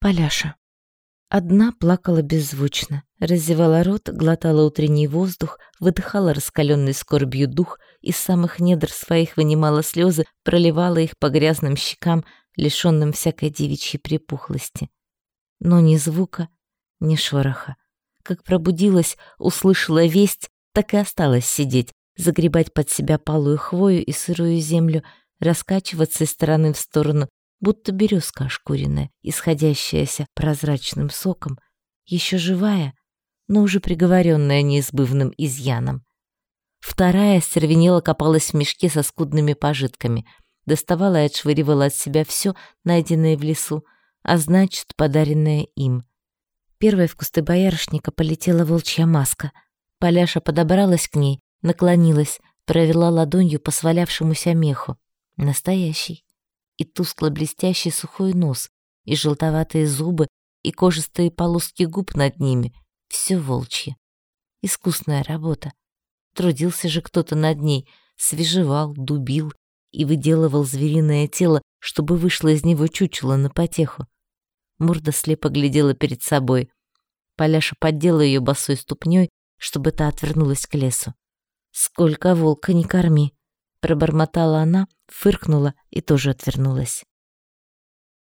Поляша. Одна плакала беззвучно, разевала рот, глотала утренний воздух, выдыхала раскаленный скорбью дух, из самых недр своих вынимала слезы, проливала их по грязным щекам, лишенным всякой девичьей припухлости. Но ни звука, ни шороха. Как пробудилась, услышала весть, так и осталась сидеть, загребать под себя палую хвою и сырую землю, раскачиваться из стороны в сторону, будто березка ошкуренная, исходящаяся прозрачным соком, еще живая, но уже приговоренная неизбывным изъяном. Вторая стервенела копалась в мешке со скудными пожитками, доставала и отшвыривала от себя все, найденное в лесу, а значит, подаренное им. Первой в кусты боярышника полетела волчья маска. Поляша подобралась к ней, наклонилась, провела ладонью по свалявшемуся меху. Настоящий и тускло-блестящий сухой нос, и желтоватые зубы, и кожистые полоски губ над ними. Все волчье. Искусная работа. Трудился же кто-то над ней, свежевал, дубил и выделывал звериное тело, чтобы вышло из него чучело на потеху. Мурда слепо глядела перед собой. Поляша поддела ее босой ступней, чтобы та отвернулась к лесу. «Сколько волка не корми!» Пробормотала она, фыркнула и тоже отвернулась.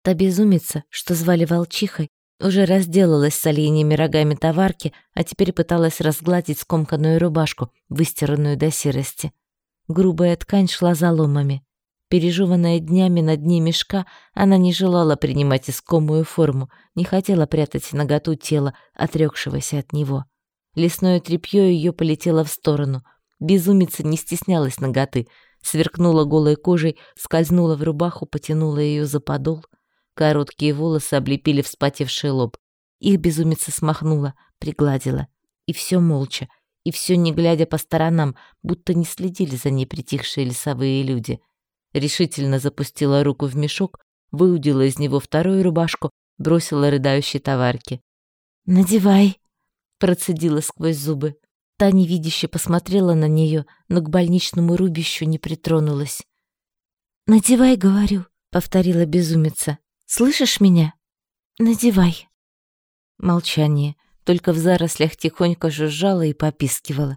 Та безумица, что звали волчихой, уже разделалась с оленями рогами товарки, а теперь пыталась разгладить скомканную рубашку, выстиранную до серости. Грубая ткань шла заломами. Пережеванная днями на дне мешка, она не желала принимать искомую форму, не хотела прятать наготу тела, отрекшегося от него. Лесное тряпье ее полетело в сторону — Безумица не стеснялась ноготы, сверкнула голой кожей, скользнула в рубаху, потянула ее за подол. Короткие волосы облепили вспотевший лоб. Их безумица смахнула, пригладила. И все молча, и все не глядя по сторонам, будто не следили за ней притихшие лесовые люди. Решительно запустила руку в мешок, выудила из него вторую рубашку, бросила рыдающей товарке. «Надевай!» — процедила сквозь зубы. Та невидяще посмотрела на нее, но к больничному рубищу не притронулась. «Надевай, говорю», — повторила безумица. «Слышишь меня? Надевай». Молчание. Только в зарослях тихонько жужжало и попискивало.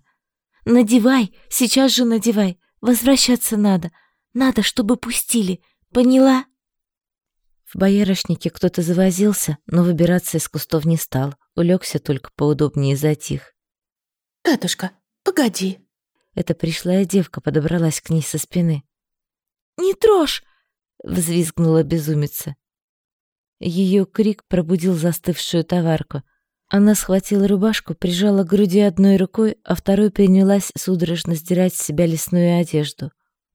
«Надевай! Сейчас же надевай! Возвращаться надо! Надо, чтобы пустили! Поняла?» В боярышнике кто-то завозился, но выбираться из кустов не стал, улегся только поудобнее и затих. «Татушка, погоди!» Эта пришлая девка подобралась к ней со спины. «Не трожь!» — взвизгнула безумица. Ее крик пробудил застывшую товарку. Она схватила рубашку, прижала к груди одной рукой, а второй принялась судорожно сдирать с себя лесную одежду.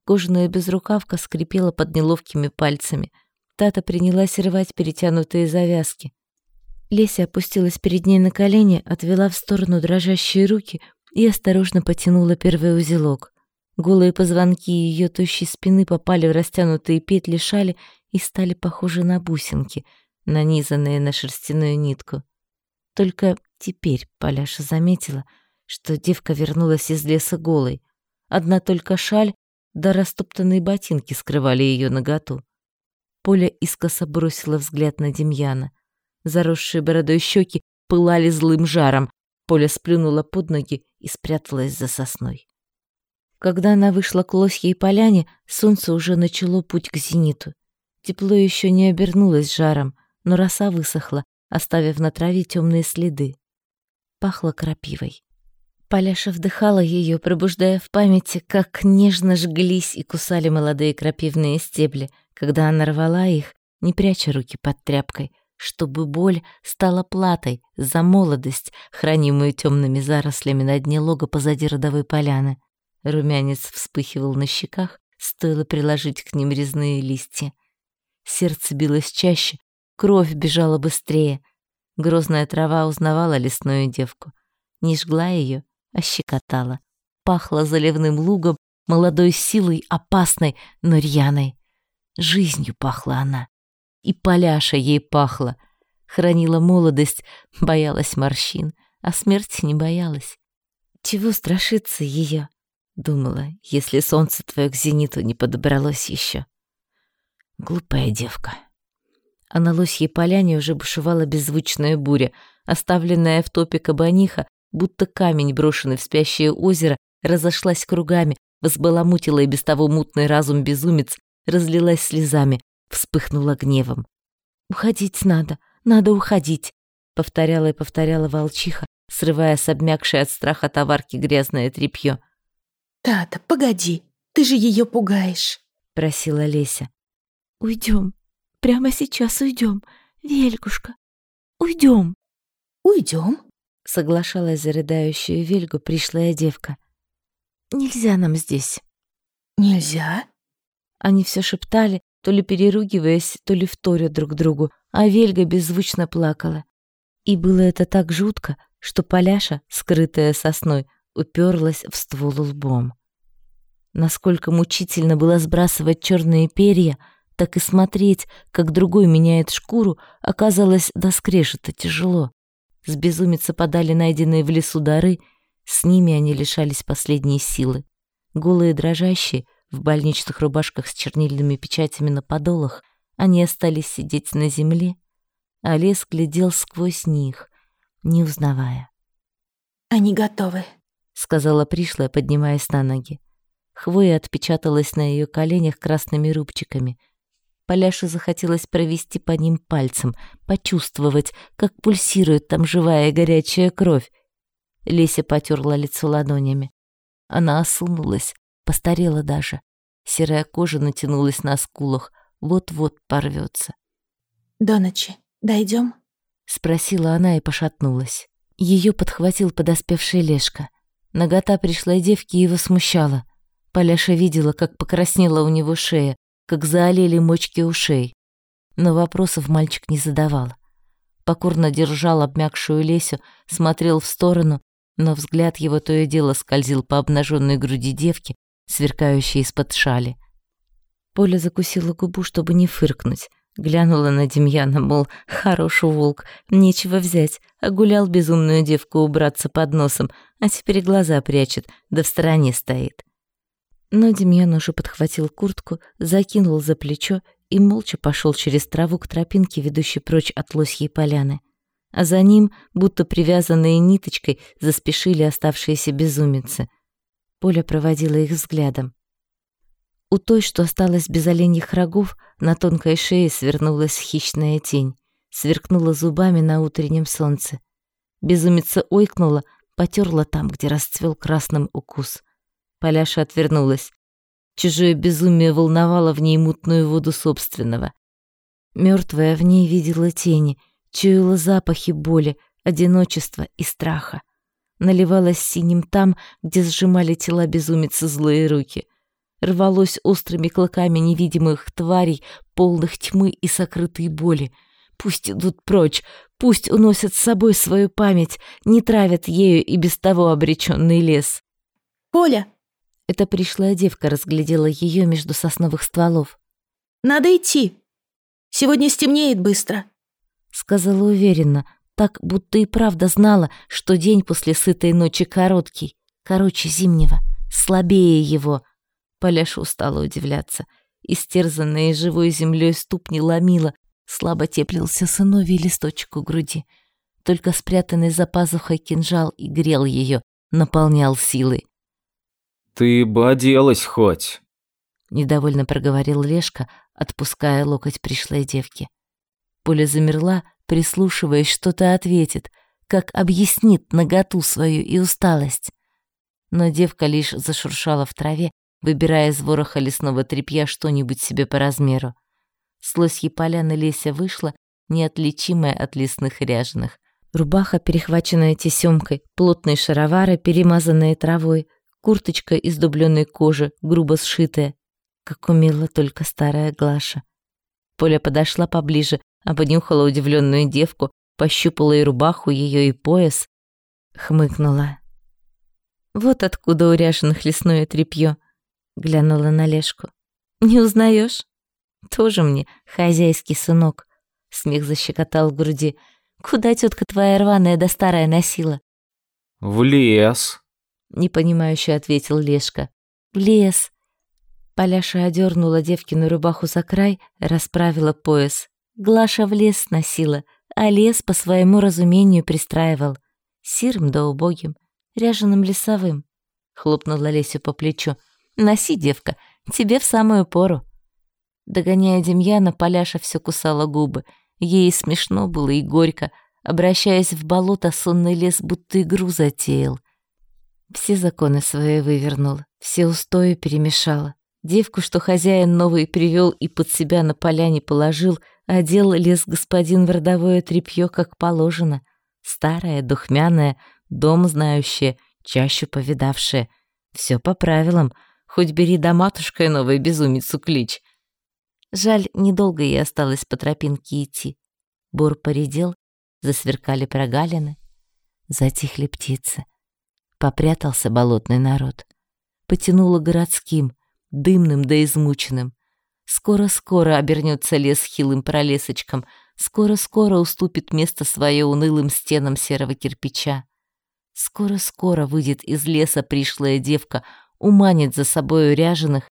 Кожаная безрукавка скрипела под неловкими пальцами. Тата принялась рвать перетянутые завязки. Леся опустилась перед ней на колени, отвела в сторону дрожащие руки и осторожно потянула первый узелок. Голые позвонки ее тощей спины попали в растянутые петли шали и стали похожи на бусинки, нанизанные на шерстяную нитку. Только теперь Поляша заметила, что девка вернулась из леса голой. Одна только шаль да растоптанные ботинки скрывали ее наготу. Поля искоса бросила взгляд на Демьяна. Заросшие бородой щеки пылали злым жаром. Поля сплюнула под ноги и спряталась за сосной. Когда она вышла к лосьей поляне, солнце уже начало путь к зениту. Тепло еще не обернулось жаром, но роса высохла, оставив на траве темные следы. Пахло крапивой. Поляша вдыхала ее, пробуждая в памяти, как нежно жглись и кусали молодые крапивные стебли, когда она рвала их, не пряча руки под тряпкой, чтобы боль стала платой за молодость, хранимую темными зарослями на дне лога позади родовой поляны. Румянец вспыхивал на щеках, стоило приложить к ним резные листья. Сердце билось чаще, кровь бежала быстрее. Грозная трава узнавала лесную девку. Не жгла ее, а щекотала. Пахла заливным лугом, молодой силой, опасной, но рьяной. Жизнью пахла она и Поляша ей пахла. Хранила молодость, боялась морщин, а смерть не боялась. Чего страшиться ее? Думала, если солнце твое к зениту не подобралось еще. Глупая девка. А на лосьей поляне уже бушевала беззвучная буря, оставленная в топе кабаниха, будто камень, брошенный в спящее озеро, разошлась кругами, возбаламутила и без того мутный разум безумец, разлилась слезами, вспыхнула гневом. «Уходить надо, надо уходить», — повторяла и повторяла волчиха, срывая с обмякшей от страха товарки грязное тряпье. «Тата, погоди, ты же ее пугаешь», — просила Леся. «Уйдем, прямо сейчас уйдем, Вельгушка, уйдем». «Уйдем», — соглашалась за рыдающую Вельгу пришлая девка. «Нельзя нам здесь». «Нельзя?» Они все шептали, то ли переругиваясь, то ли вторя друг другу, а Вельга беззвучно плакала. И было это так жутко, что Поляша, скрытая сосной, уперлась в ствол лбом. Насколько мучительно было сбрасывать черные перья, так и смотреть, как другой меняет шкуру, оказалось до скрежета тяжело. С безумицы подали найденные в лесу дары, с ними они лишались последней силы. Голые дрожащие, в больничных рубашках с чернильными печатями на подолах, они остались сидеть на земле, а лес глядел сквозь них, не узнавая. «Они готовы», — сказала пришлая, поднимаясь на ноги. Хвоя отпечаталась на ее коленях красными рубчиками. Поляше захотелось провести по ним пальцем, почувствовать, как пульсирует там живая и горячая кровь. Леся потерла лицо ладонями. Она осунулась, постарела даже. Серая кожа натянулась на скулах, вот-вот порвется. «До ночи дойдем? спросила она и пошатнулась. Ее подхватил подоспевший Лешка. Нагота пришла девке его смущала. Поляша видела, как покраснела у него шея, как заолели мочки ушей. Но вопросов мальчик не задавал. Покорно держал обмякшую Лесю, смотрел в сторону, но взгляд его то и дело скользил по обнаженной груди девки, сверкающей из-под шали. Поля закусила губу, чтобы не фыркнуть. Глянула на Демьяна, мол, хороший волк, нечего взять, а гулял безумную девку убраться под носом, а теперь глаза прячет, да в стороне стоит. Но Демьян уже подхватил куртку, закинул за плечо и молча пошел через траву к тропинке, ведущей прочь от лосьей поляны. А за ним, будто привязанные ниточкой, заспешили оставшиеся безумицы. Поля проводила их взглядом. У той, что осталась без оленьих рогов, на тонкой шее свернулась хищная тень, сверкнула зубами на утреннем солнце. Безумица ойкнула, потерла там, где расцвел красным укус. Поляша отвернулась. Чужое безумие волновало в ней мутную воду собственного. Мертвая в ней видела тени, чуяла запахи боли, одиночества и страха. Наливалась синим там, где сжимали тела безумицы злые руки. Рвалось острыми клыками невидимых тварей, полных тьмы и сокрытой боли. Пусть идут прочь, пусть уносят с собой свою память, не травят ею и без того обреченный лес. «Поля, эта пришлая девка разглядела ее между сосновых стволов. «Надо идти. Сегодня стемнеет быстро», — сказала уверенно, так будто и правда знала, что день после сытой ночи короткий, короче зимнего, слабее его. Поляша устала удивляться. Истерзанные живой землей ступни ломила, слабо теплился сыновий листочек у груди. Только спрятанный за пазухой кинжал и грел ее, наполнял силой. «Ты бы оделась хоть!» Недовольно проговорил Лешка, отпуская локоть пришлой девки. Поля замерла, прислушиваясь, что-то ответит, как объяснит наготу свою и усталость. Но девка лишь зашуршала в траве, выбирая из вороха лесного тряпья что-нибудь себе по размеру. С лосьей поляны Леся вышла, неотличимая от лесных ряженых. Рубаха, перехваченная тесемкой, плотные шаровары, перемазанные травой — курточка из дубленной кожи, грубо сшитая, как умела только старая Глаша. Поля подошла поближе, обнюхала удивленную девку, пощупала и рубаху ее, и пояс, хмыкнула. «Вот откуда у ряженых лесное тряпье», — глянула на Лешку. «Не узнаешь? Тоже мне хозяйский сынок», — смех защекотал в груди. «Куда тетка твоя рваная да старая носила?» «В лес», непонимающе ответил Лешка. В лес. Поляша одернула девкину рубаху за край, расправила пояс. Глаша в лес носила, а лес по своему разумению пристраивал. Сирым да убогим, ряженым лесовым. Хлопнула Лесю по плечу. «Носи, девка, тебе в самую пору». Догоняя Демьяна, Поляша все кусала губы. Ей смешно было и горько. Обращаясь в болото, сонный лес будто игру затеял. Все законы свои вывернула, все устои перемешала. Девку, что хозяин новый привел и под себя на поляне положил, одел лес господин в родовое тряпье, как положено. Старая, духмяная, дом знающая, чаще повидавшая. Все по правилам, хоть бери да матушкой новой безумицу клич. Жаль, недолго ей осталось по тропинке идти. Бур поредел, засверкали прогалины, затихли птицы. Попрятался болотный народ. Потянуло городским, дымным да измученным. Скоро-скоро обернется лес хилым пролесочком, скоро-скоро уступит место свое унылым стенам серого кирпича. Скоро-скоро выйдет из леса пришлая девка, уманит за собою ряженых,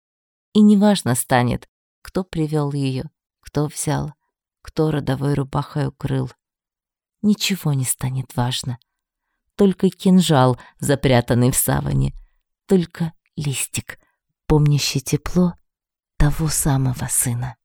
и неважно станет, кто привел ее, кто взял, кто родовой рубахой укрыл. Ничего не станет важно только кинжал, запрятанный в саване, только листик, помнящий тепло того самого сына.